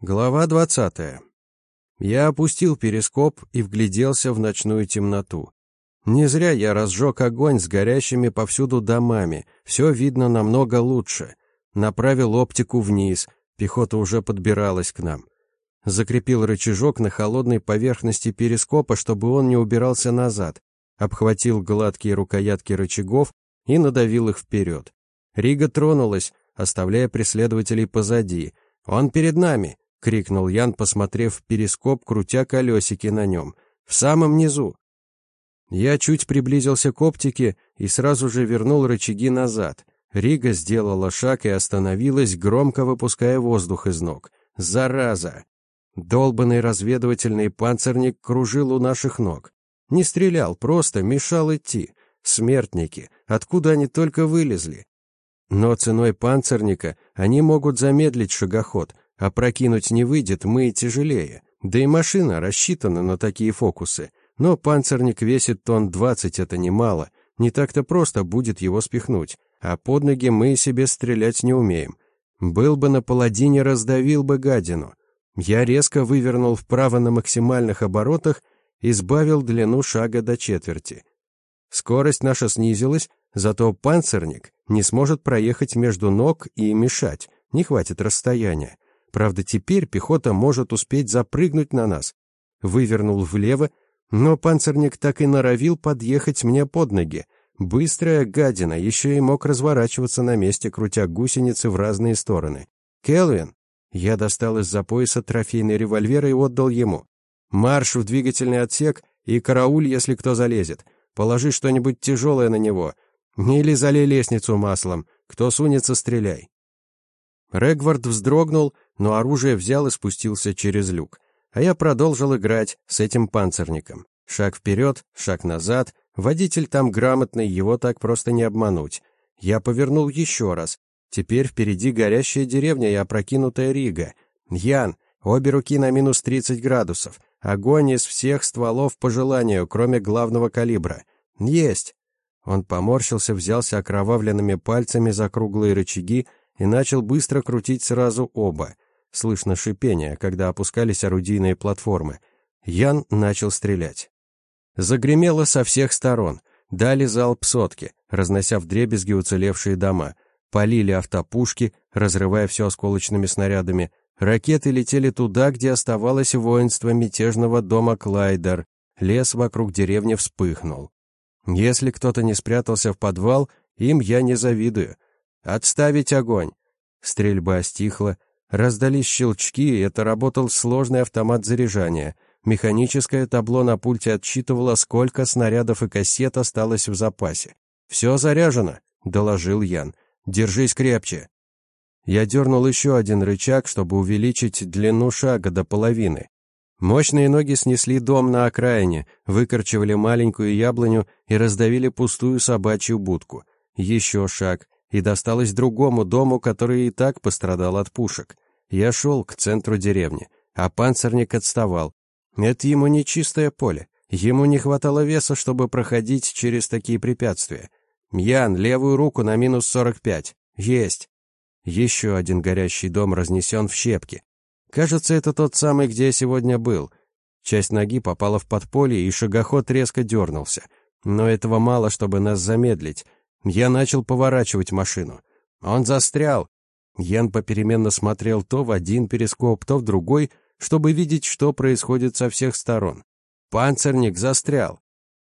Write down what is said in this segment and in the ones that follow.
Глава двадцатая. Я опустил перископ и вгляделся в ночную темноту. Не зря я разжег огонь с горящими повсюду домами, все видно намного лучше. Направил оптику вниз, пехота уже подбиралась к нам. Закрепил рычажок на холодной поверхности перископа, чтобы он не убирался назад. Обхватил гладкие рукоятки рычагов и надавил их вперед. Рига тронулась, оставляя преследователей позади. «Он перед нами!» — крикнул Ян, посмотрев в перископ, крутя колесики на нем. «В самом низу!» Я чуть приблизился к оптике и сразу же вернул рычаги назад. Рига сделала шаг и остановилась, громко выпуская воздух из ног. «Зараза!» Долбанный разведывательный панцирник кружил у наших ног. Не стрелял, просто мешал идти. Смертники, откуда они только вылезли? Но ценой панцирника они могут замедлить шагоход, а прокинуть не выйдет, мы тяжелее. Да и машина рассчитана на такие фокусы. Но панцирник весит тонн двадцать, это немало. Не так-то просто будет его спихнуть. А под ноги мы себе стрелять не умеем. Был бы на паладине, раздавил бы гадину. Я резко вывернул вправо на максимальных оборотах и сбавил длину шага до четверти. Скорость наша снизилась, зато панцирник не сможет проехать между ног и мешать, не хватит расстояния. Правда, теперь пехота может успеть запрыгнуть на нас. Вывернул влево, но панцирник так и норовил подъехать мне под ноги. Быстрая гадина, еще и мог разворачиваться на месте, крутя гусеницы в разные стороны. «Келвин!» Я достал из-за пояса трофейный револьвер и отдал ему. «Марш в двигательный отсек и карауль, если кто залезет. Положи что-нибудь тяжелое на него. Или залей лестницу маслом. Кто сунется, стреляй». Регвард вздрогнул, но оружие взял и спустился через люк. А я продолжил играть с этим панцирником. Шаг вперед, шаг назад. Водитель там грамотный, его так просто не обмануть. Я повернул еще раз. Теперь впереди горящая деревня и опрокинутая Рига. Ян, обе руки на минус 30 градусов. Огонь из всех стволов по желанию, кроме главного калибра. Есть. Он поморщился, взялся окровавленными пальцами за круглые рычаги и начал быстро крутить сразу оба. Слышно шипение, когда опускались орудийные платформы. Ян начал стрелять. Загремело со всех сторон. Дали залп сотки, разнося вдребезги уцелевшие дома. Полили автопушки, разрывая все осколочными снарядами. Ракеты летели туда, где оставалось воинство мятежного дома Клайдер. Лес вокруг деревни вспыхнул. Если кто-то не спрятался в подвал, им я не завидую. «Отставить огонь!» Стрельба стихла, раздались щелчки, и это работал сложный автомат заряжания. Механическое табло на пульте отсчитывало, сколько снарядов и кассет осталось в запасе. «Все заряжено», — доложил Ян. «Держись крепче». Я дернул еще один рычаг, чтобы увеличить длину шага до половины. Мощные ноги снесли дом на окраине, выкорчевали маленькую яблоню и раздавили пустую собачью будку. Еще шаг, и досталось другому дому, который и так пострадал от пушек. Я шел к центру деревни, а панцирник отставал. Это ему не чистое поле. Ему не хватало веса, чтобы проходить через такие препятствия. Ян, левую руку на минус сорок пять. Есть. Еще один горящий дом разнесен в щепки. Кажется, это тот самый, где я сегодня был. Часть ноги попала в подполье, и шагоход резко дернулся. Но этого мало, чтобы нас замедлить. Я начал поворачивать машину. Он застрял. Ян попеременно смотрел то в один перископ, то в другой, чтобы видеть, что происходит со всех сторон. Панцирник застрял.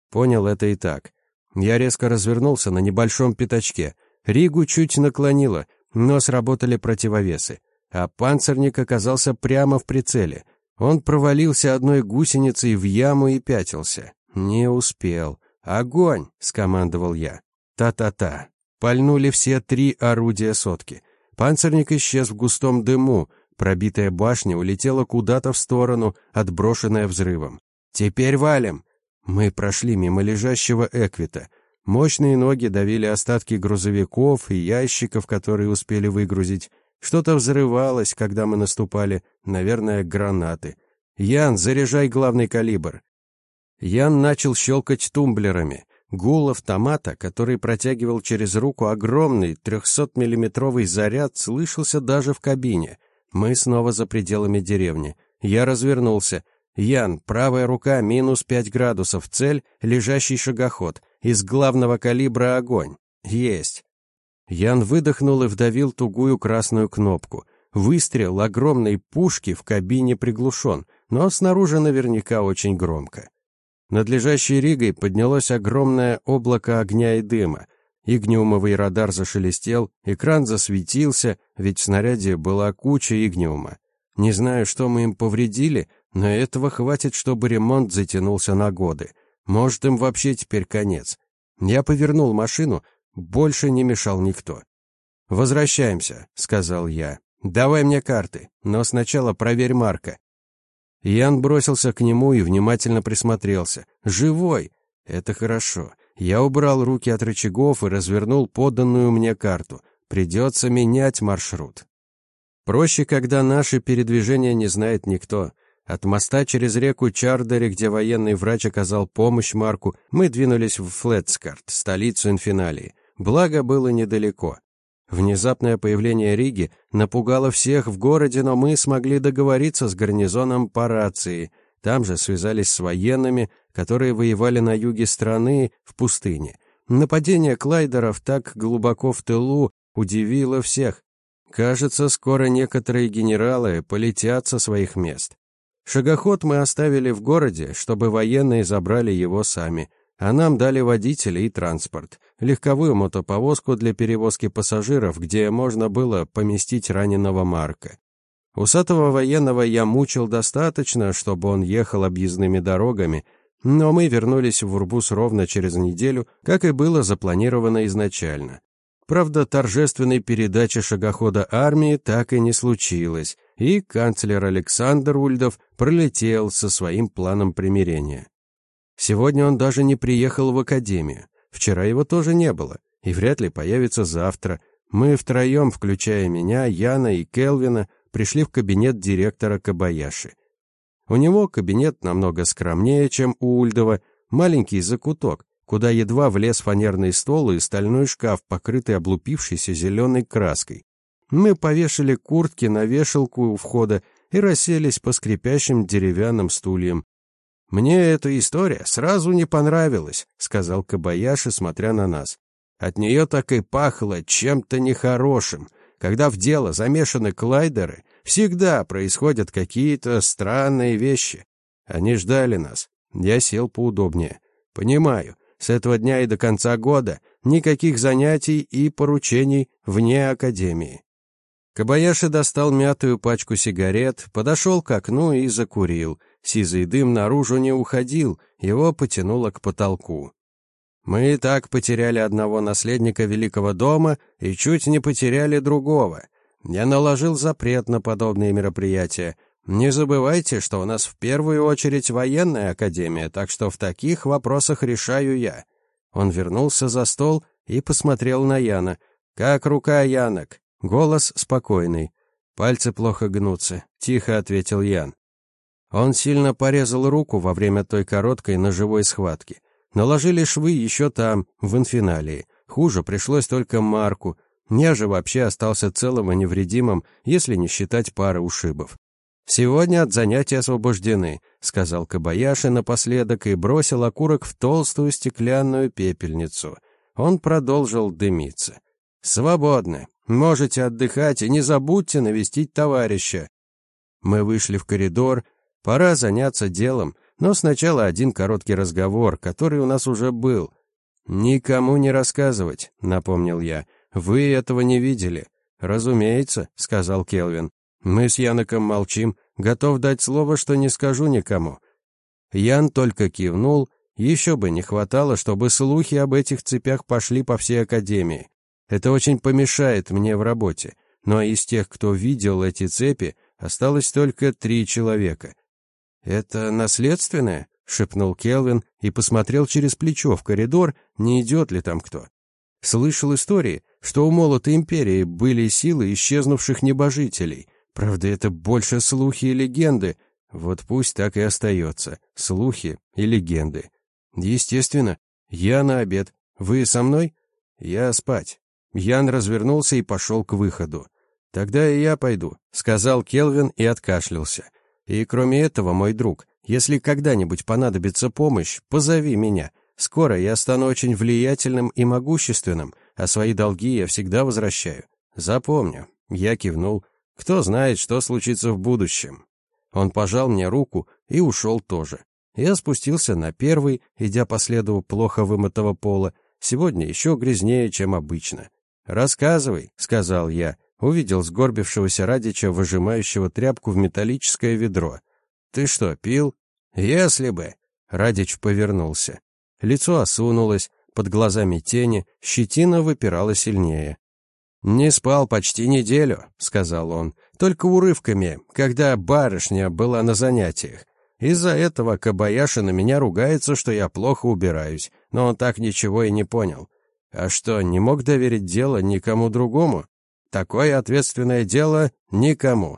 Понял это и так. Я резко развернулся на небольшом пятачке. Ригу чуть наклонило, но сработали противовесы. А панцирник оказался прямо в прицеле. Он провалился одной гусеницей в яму и пятился. Не успел. «Огонь!» — скомандовал я. Та-та-та. Пальнули все три орудия сотки. Панцирник исчез в густом дыму, пробитая башня улетела куда-то в сторону, отброшенная взрывом. «Теперь валим!» Мы прошли мимо лежащего Эквита. Мощные ноги давили остатки грузовиков и ящиков, которые успели выгрузить. Что-то взрывалось, когда мы наступали, наверное, гранаты. «Ян, заряжай главный калибр!» Ян начал щелкать тумблерами. Гул автомата, который протягивал через руку огромный 300-миллиметровый заряд, слышался даже в кабине. Мы снова за пределами деревни. Я развернулся. Ян, правая рука, минус пять градусов, цель — лежащий шагоход. Из главного калибра огонь. Есть. Ян выдохнул и вдавил тугую красную кнопку. Выстрел огромной пушки в кабине приглушен, но снаружи наверняка очень громко. Над лежащей Ригой поднялось огромное облако огня и дыма. Игниумовый радар зашелестел, экран засветился, ведь в снаряде была куча игниума. Не знаю, что мы им повредили, но этого хватит, чтобы ремонт затянулся на годы. Может, им вообще теперь конец. Я повернул машину, больше не мешал никто. «Возвращаемся», — сказал я. «Давай мне карты, но сначала проверь Марка». Ян бросился к нему и внимательно присмотрелся. «Живой! Это хорошо. Я убрал руки от рычагов и развернул поданную мне карту. Придется менять маршрут. Проще, когда наши передвижения не знает никто. От моста через реку Чардери, где военный врач оказал помощь Марку, мы двинулись в Флетскарт, столицу Инфиналии. Благо, было недалеко. Внезапное появление Риги напугало всех в городе, но мы смогли договориться с гарнизоном по рации. Там же связались с военными, которые воевали на юге страны в пустыне. Нападение клайдеров так глубоко в тылу удивило всех. Кажется, скоро некоторые генералы полетят со своих мест. Шагоход мы оставили в городе, чтобы военные забрали его сами, а нам дали водителя и транспорт, легковую мотоповозку для перевозки пассажиров, где можно было поместить раненого Марка. Усатого военного я мучил достаточно, чтобы он ехал объездными дорогами, но мы вернулись в Урбус ровно через неделю, как и было запланировано изначально. Правда, торжественной передачи шагохода армии так и не случилось, и канцлер Александр Ульдов пролетел со своим планом примирения. Сегодня он даже не приехал в академию. Вчера его тоже не было, и вряд ли появится завтра. Мы втроем, включая меня, Яна и Келвина, пришли в кабинет директора Кабаяши. У него кабинет намного скромнее, чем у Ульдова, маленький закуток, куда едва влез фанерный стол и стальной шкаф, покрытый облупившейся зеленой краской. Мы повешали куртки на вешалку у входа и расселись по скрипящим деревянным стульям. «Мне эта история сразу не понравилась», — сказал Кабаяши, смотря на нас. От нее так и пахло чем-то нехорошим. Когда в дело замешаны клайдеры, всегда происходят какие-то странные вещи. Они ждали нас. Я сел поудобнее. Понимаю, с этого дня и до конца года никаких занятий и поручений вне академии. Кабаяши достал мятую пачку сигарет, подошел к окну и закурил. Сизый дым наружу не уходил, его потянуло к потолку. Мы и так потеряли одного наследника великого дома и чуть не потеряли другого. Я наложил запрет на подобные мероприятия, не забывайте, что у нас в первую очередь военная академия, так что в таких вопросах решаю я. Он вернулся за стол и посмотрел на Яна. Как рука Янок? Голос спокойный. Пальцы плохо гнутся, тихо ответил Ян. Он сильно порезал руку во время той короткой ножевой схватки. Наложили швы еще там, в инфиналии. Хуже пришлось только Марку. Я же вообще остался целым и невредимым, если не считать пары ушибов. «Сегодня от занятий освобождены», — сказал Кабаяши напоследок и бросил окурок в толстую стеклянную пепельницу. Он продолжил дымиться. «Свободны. Можете отдыхать и не забудьте навестить товарища». Мы вышли в коридор. Пора заняться делом, но сначала один короткий разговор, который у нас уже был. «Никому не рассказывать», — напомнил я. «Вы этого не видели». «Разумеется», — сказал Келвин. Мы с Яноком молчим, готов дать слово, что не скажу никому. Ян только кивнул, еще бы не хватало, чтобы слухи об этих цепях пошли по всей академии. Это очень помешает мне в работе, но из тех, кто видел эти цепи, осталось только три человека. «Это наследственное?» — шепнул Келвин и посмотрел через плечо в коридор, не идет ли там кто. Слышал истории, что у молота империи были силы исчезнувших небожителей — Правда, это больше слухи и легенды. Вот пусть так и остается. Слухи и легенды. Естественно. Я на обед. Вы со мной? Я спать. Ян развернулся и пошел к выходу. Тогда и я пойду, сказал Келвин и откашлялся. И кроме этого, мой друг, если когда-нибудь понадобится помощь, позови меня. Скоро я стану очень влиятельным и могущественным, а свои долги я всегда возвращаю. Запомню. Я кивнул. Кто знает, что случится в будущем. Он пожал мне руку и ушел тоже. Я спустился на первый, идя по следу плохо вымытого пола. Сегодня еще грязнее, чем обычно. «Рассказывай», — сказал я. Увидел сгорбившегося Радича, выжимающего тряпку в металлическое ведро. «Ты что, пил?» «Если бы». Радич повернулся. Лицо осунулось, под глазами тени, щетина выпирала сильнее. «Не спал почти неделю», — сказал он, — «только урывками, когда барышня была на занятиях. Из-за этого Кабаяша на меня ругается, что я плохо убираюсь, но он так ничего и не понял. А что, не мог доверить дело никому другому? Такое ответственное дело никому.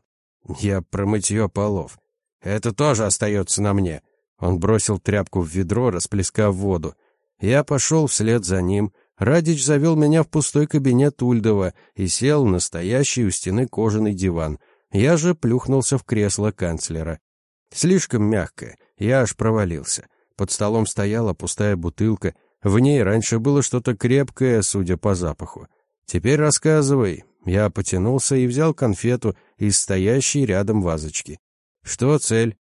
Я про мытье полов. Это тоже остается на мне. Он бросил тряпку в ведро, расплескав воду. Я пошел вслед за ним. Радич завел меня в пустой кабинет Ульдова и сел на стоящий у стены кожаный диван. Я же плюхнулся в кресло канцлера. Слишком мягко, я аж провалился. Под столом стояла пустая бутылка, в ней раньше было что-то крепкое, судя по запаху. Теперь рассказывай. Я потянулся и взял конфету из стоящей рядом вазочки. Что цель?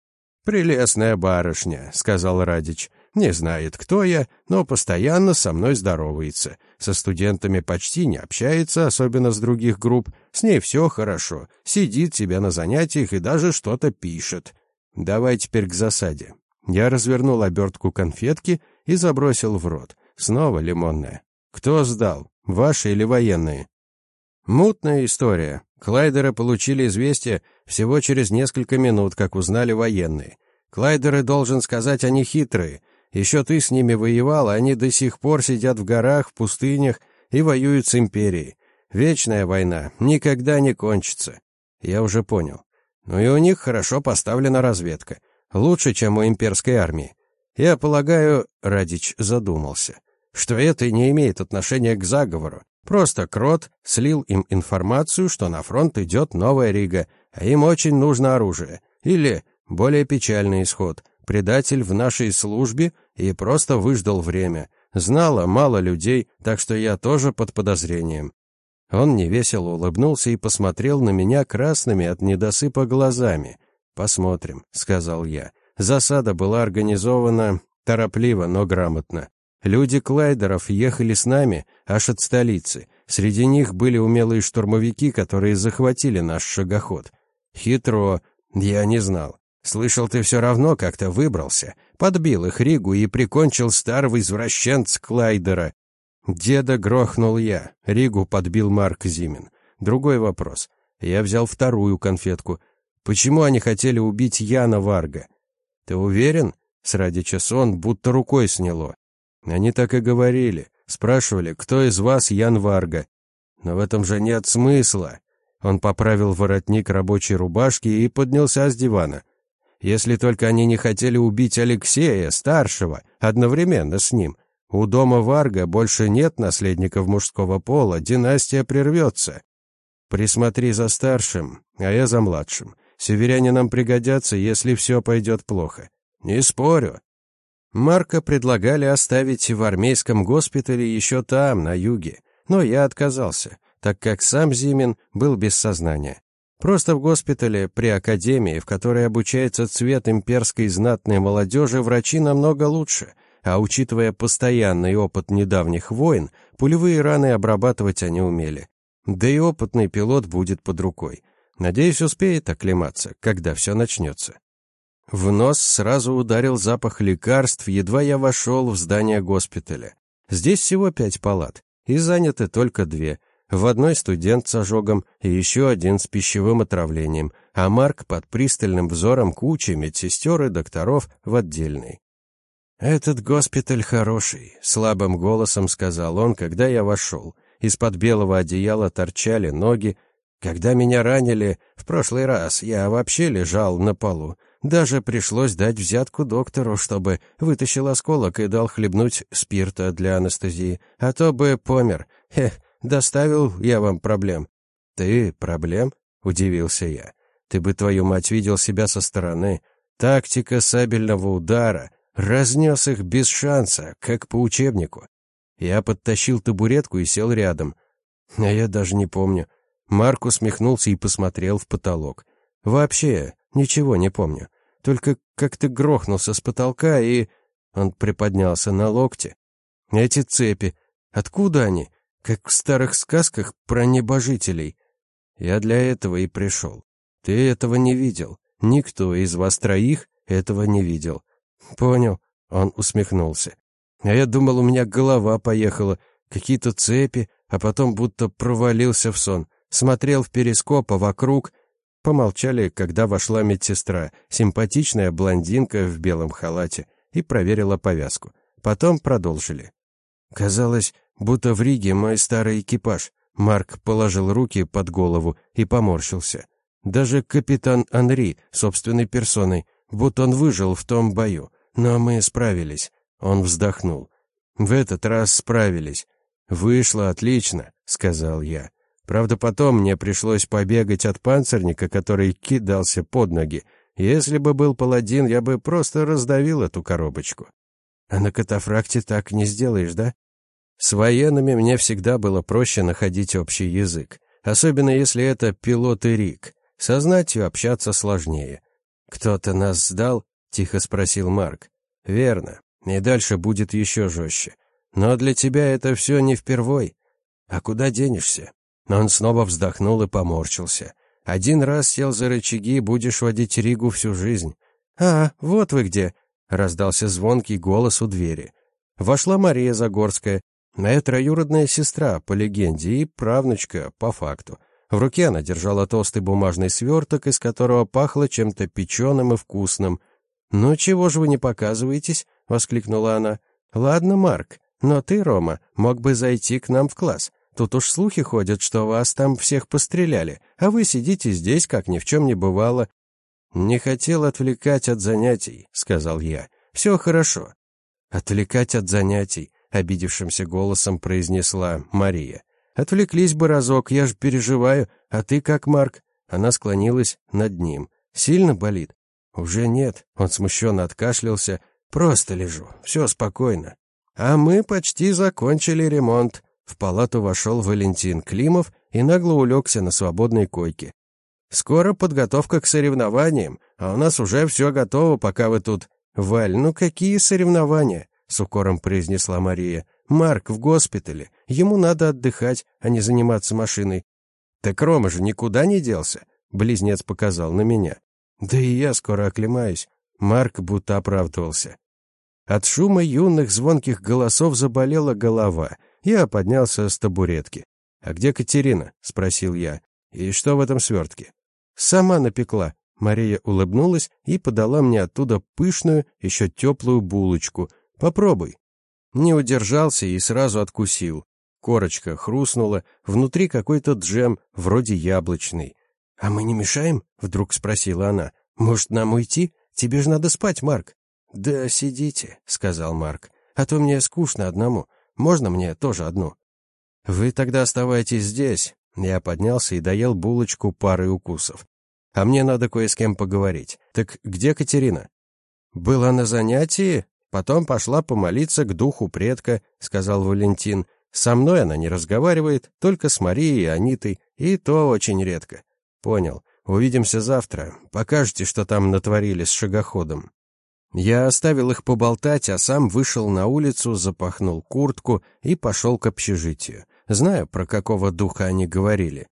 Прелестная барышня, сказал Радич. Не знает, кто я, но постоянно со мной здоровается. Со студентами почти не общается, особенно с других групп. С ней все хорошо. Сидит себя на занятиях и даже что-то пишет. Давай теперь к засаде. Я развернул обертку конфетки и забросил в рот. Снова лимонная. Кто сдал? Ваши или военные? Мутная история. Клайдеры получили известие всего через несколько минут, как узнали военные. Клайдеры, должен сказать, они хитрые. Еще ты с ними воевал, а они до сих пор сидят в горах, в пустынях и воюют с империей. Вечная война никогда не кончится. Я уже понял. Но и у них хорошо поставлена разведка. Лучше, чем у имперской армии. Я полагаю, Радич задумался, что это не имеет отношения к заговору. Просто Крот слил им информацию, что на фронт идет новая Рига, а им очень нужно оружие. Или, более печальный исход, предатель в нашей службе и просто выждал время. Знало мало людей, так что я тоже под подозрением. Он невесело улыбнулся и посмотрел на меня красными от недосыпа глазами. «Посмотрим», — сказал я. Засада была организована торопливо, но грамотно. Люди Клайдеров ехали с нами аж от столицы. Среди них были умелые штурмовики, которые захватили наш шагоход. Хитро, я не знал. Слышал, ты все равно как-то выбрался. Подбил их Ригу и прикончил старого извращенца Клайдера. Деда грохнул я. Ригу подбил Марк Зимин. Другой вопрос. Я взял вторую конфетку. Почему они хотели убить Яна Варга? Ты уверен? С Радича сон будто рукой сняло. Они так и говорили. Спрашивали, кто из вас Ян Варга. Но в этом же нет смысла. Он поправил воротник рабочей рубашки и поднялся с дивана. Если только они не хотели убить Алексея, старшего, одновременно с ним. У дома Варга больше нет наследников мужского пола, династия прервется. Присмотри за старшим, а я за младшим. Северяне нам пригодятся, если все пойдет плохо. Не спорю. Марка предлагали оставить в армейском госпитале еще там, на юге, но я отказался, так как сам Зимин был без сознания. Просто в госпитале при академии, в которой обучается цвет имперской знатной молодежи, врачи намного лучше — а учитывая постоянный опыт недавних войн, пулевые раны обрабатывать они умели. Да и опытный пилот будет под рукой. Надеюсь, успеет оклематься, когда все начнется. В нос сразу ударил запах лекарств, едва я вошел в здание госпиталя. Здесь всего пять палат, и заняты только две. В одной студент с ожогом и еще один с пищевым отравлением, а Марк под пристальным взором кучи медсестер и докторов в отдельной. «Этот госпиталь хороший», — слабым голосом сказал он, когда я вошел. Из-под белого одеяла торчали ноги. Когда меня ранили в прошлый раз, я вообще лежал на полу. Даже пришлось дать взятку доктору, чтобы вытащил осколок и дал хлебнуть спирта для анестезии, а то бы помер. Хех, доставил я вам проблем. «Ты проблем?» — удивился я. «Ты бы, твою мать, видел себя со стороны. Тактика сабельного удара. Разнес их без шанса, как по учебнику. Я подтащил табуретку и сел рядом. А я даже не помню. Марк усмехнулся и посмотрел в потолок. Вообще, ничего не помню. Только как-то грохнулся с потолка и... Он приподнялся на локте. Эти цепи. Откуда они? Как в старых сказках про небожителей. Я для этого и пришел. Ты этого не видел. Никто из вас троих этого не видел. Понял. Он усмехнулся. А я думал, у меня голова поехала, какие-то цепи, а потом будто провалился в сон. Смотрел в перископ, а вокруг... Помолчали, когда вошла медсестра, симпатичная блондинка в белом халате, и проверила повязку. Потом продолжили. Казалось, будто в Риге мой старый экипаж. Марк положил руки под голову и поморщился. Даже капитан Анри, собственной персоной, будто он выжил в том бою. Но мы справились. Он вздохнул. В этот раз справились. Вышло отлично, сказал я. Правда, потом мне пришлось побегать от панцирника, который кидался под ноги. Если бы был паладин, я бы просто раздавил эту коробочку. А на катафракте так не сделаешь, да? С военными мне всегда было проще находить общий язык, особенно если это пилот и Рик. Со знатью общаться сложнее. «Кто-то нас сдал?» — тихо спросил Марк. «Верно. И дальше будет еще жестче. Но для тебя это все не впервой. А куда денешься?» Он снова вздохнул и поморщился. «Один раз сел за рычаги, будешь водить Ригу всю жизнь». «А, вот вы где!» — раздался звонкий голос у двери. Вошла Мария Загорская, моя троюродная сестра, по легенде, и правнучка, по факту. В руке она держала толстый бумажный сверток, из которого пахло чем-то печеным и вкусным. «Ну чего же вы не показываетесь?» — воскликнула она. «Ладно, Марк, но ты, Рома, мог бы зайти к нам в класс. Тут уж слухи ходят, что вас там всех постреляли, а вы сидите здесь, как ни в чем не бывало». «Не хотел отвлекать от занятий», — сказал я. «Все хорошо». «Отвлекать от занятий», — обидевшимся голосом произнесла Мария. Отвлеклись бы разок, я же переживаю. А ты как, Марк?» Она склонилась над ним. «Сильно болит?» «Уже нет». Он смущенно откашлялся. «Просто лежу. Все спокойно». «А мы почти закончили ремонт». В палату вошел Валентин Климов и нагло улегся на свободной койке. «Скоро подготовка к соревнованиям, а у нас уже все готово, пока вы тут...» «Валь, ну какие соревнования?» — с укором произнесла Мария. Марк в госпитале. Ему надо отдыхать, а не заниматься машиной. Так Рома же никуда не делся. Близнец показал на меня. Да и я скоро оклемаюсь. Марк будто оправдывался. От шума юных звонких голосов заболела голова. Я поднялся с табуретки. «А где Катерина?» — спросил я. «И что в этом свертке?» «Сама напекла». Мария улыбнулась и подала мне оттуда пышную, еще теплую булочку. «Попробуй». Не удержался и сразу откусил. Корочка хрустнула, внутри какой-то джем, вроде яблочный. «А мы не мешаем?» — вдруг спросила она. «Может, нам уйти? Тебе же надо спать, Марк». «Да сидите», — сказал Марк. «А то мне скучно одному. Можно мне тоже одну?» «Вы тогда оставайтесь здесь». Я поднялся и доел булочку парой укусов. «А мне надо кое с кем поговорить. Так где Катерина?» «Была на занятии?» Потом пошла помолиться к духу предка, сказал Валентин. Со мной она не разговаривает, только с Марией и Анитой, и то очень редко. Понял. Увидимся завтра. Покажете, что там натворили с шагоходом. Я оставил их поболтать, а сам вышел на улицу, запахнул куртку и пошел к общежитию. Знаю, про какого духа они говорили.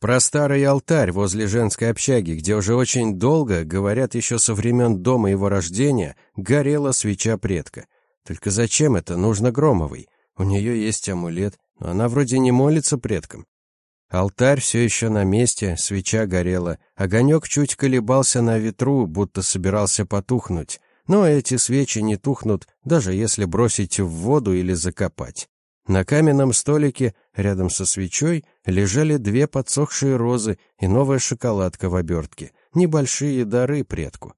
Про старый алтарь возле женской общаги, где уже очень долго, говорят еще со времен дома его рождения, горела свеча предка. Только зачем это нужно Громовой? У нее есть амулет, но она вроде не молится предкам. Алтарь все еще на месте, свеча горела, огонек чуть колебался на ветру, будто собирался потухнуть. Но эти свечи не тухнут, даже если бросить в воду или закопать. На каменном столике, рядом со свечой, лежали две подсохшие розы и новая шоколадка в обертке, небольшие дары предку.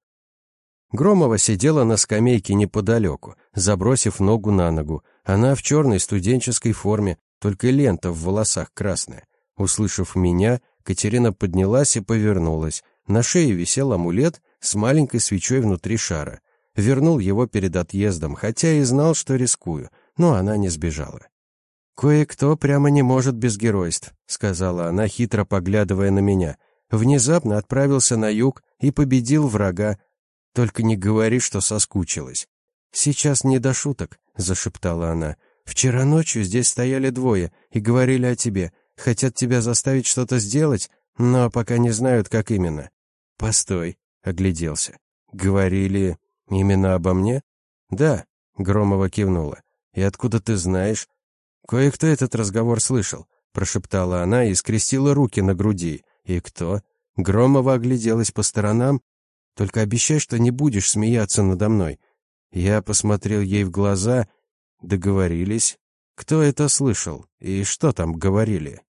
Громова сидела на скамейке неподалеку, забросив ногу на ногу. Она в черной студенческой форме, только лента в волосах красная. Услышав меня, Катерина поднялась и повернулась. На шее висел амулет с маленькой свечой внутри шара. Вернул его перед отъездом, хотя и знал, что рискую, но она не сбежала. «Кое-кто прямо не может без геройств», — сказала она, хитро поглядывая на меня. «Внезапно отправился на юг и победил врага. Только не говори, что соскучилась». «Сейчас не до шуток», — зашептала она. «Вчера ночью здесь стояли двое и говорили о тебе. Хотят тебя заставить что-то сделать, но пока не знают, как именно». «Постой», — огляделся. «Говорили именно обо мне?» «Да», — Громова кивнула. «И откуда ты знаешь?» «Кое-кто этот разговор слышал», — прошептала она и скрестила руки на груди. «И кто?» Громова огляделась по сторонам. «Только обещай, что не будешь смеяться надо мной». Я посмотрел ей в глаза. Договорились. Кто это слышал? И что там говорили?